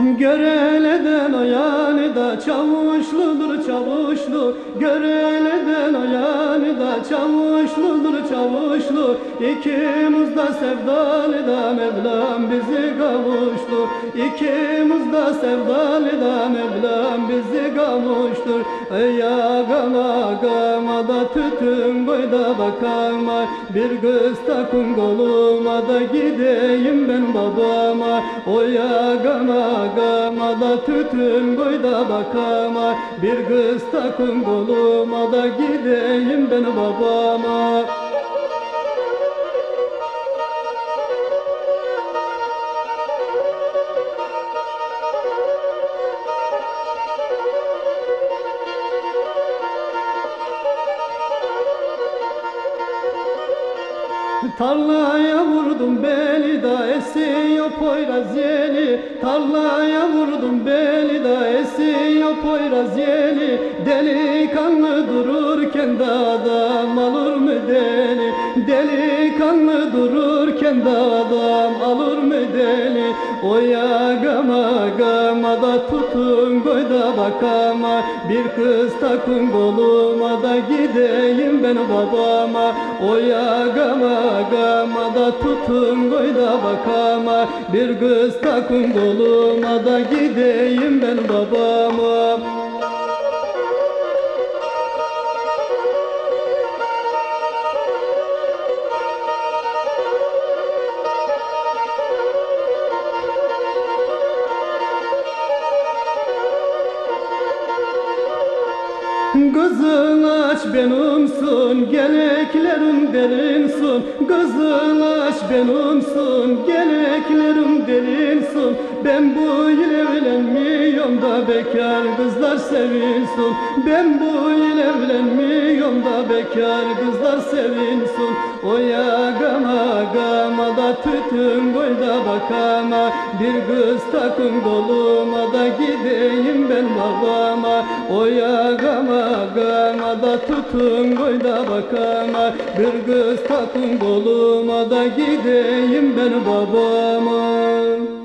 Göreleden o yani da çavuşludur. Çavuşlu Göreleden o yani çavuşludur çavuşlu İkimiz de sevdalı da Mevlam bizi kavuştur. İkimiz de sevdalı da Mevlam bizi kavuştur. Ey ya gama gama da tütün boyda bakama. Bir kız takın koluma da gideyim ben babama. O ya gama gama da tütün boyda bakama. Bir kız takın koluma da gideyim ben babama Tarlaya vurdum beli da esiyor poyraz yeli Tarlaya vurdum beli da esiyor poyraz yeli Delikanlı dururken de Delikanlı dururken de adam alır mı deli Oya gama gama da tutun koyda bakama. Bir kız takın koluma da gideyim ben babama. Oya gama gama da tutun koyda bakama. Bir kız takın koluma da gideyim ben babama Kızıl aç benimsin, geleklerim derinsin Kızıl aç benimsin, geleklerim derinsin Ben bu yıl evlenmiyorum da bekar kızlar sevinsin. Ben bu yıl evlenmiyorum da bekar kızlar sevinsin. Oya gama gama da tütün boyda bakama. Bir kız takın koluma da gideyim ben babama. Oya gama gama da tutun boyda bakama. Bir kız takın koluma da gideyim ben babama